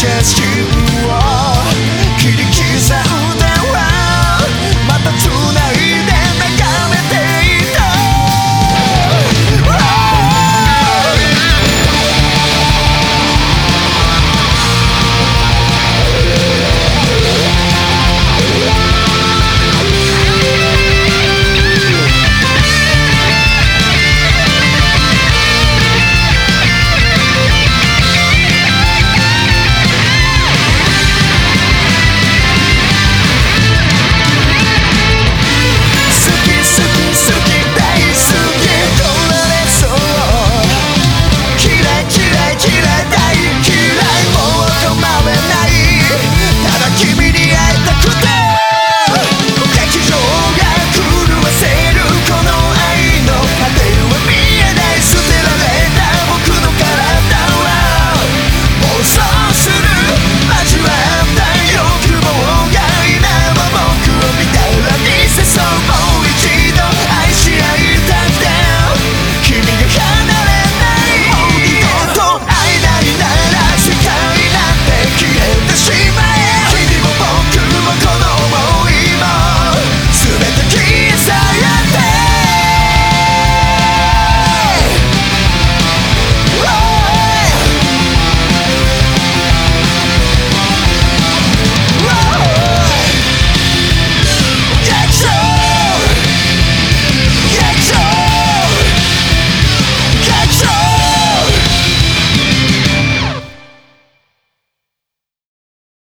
chest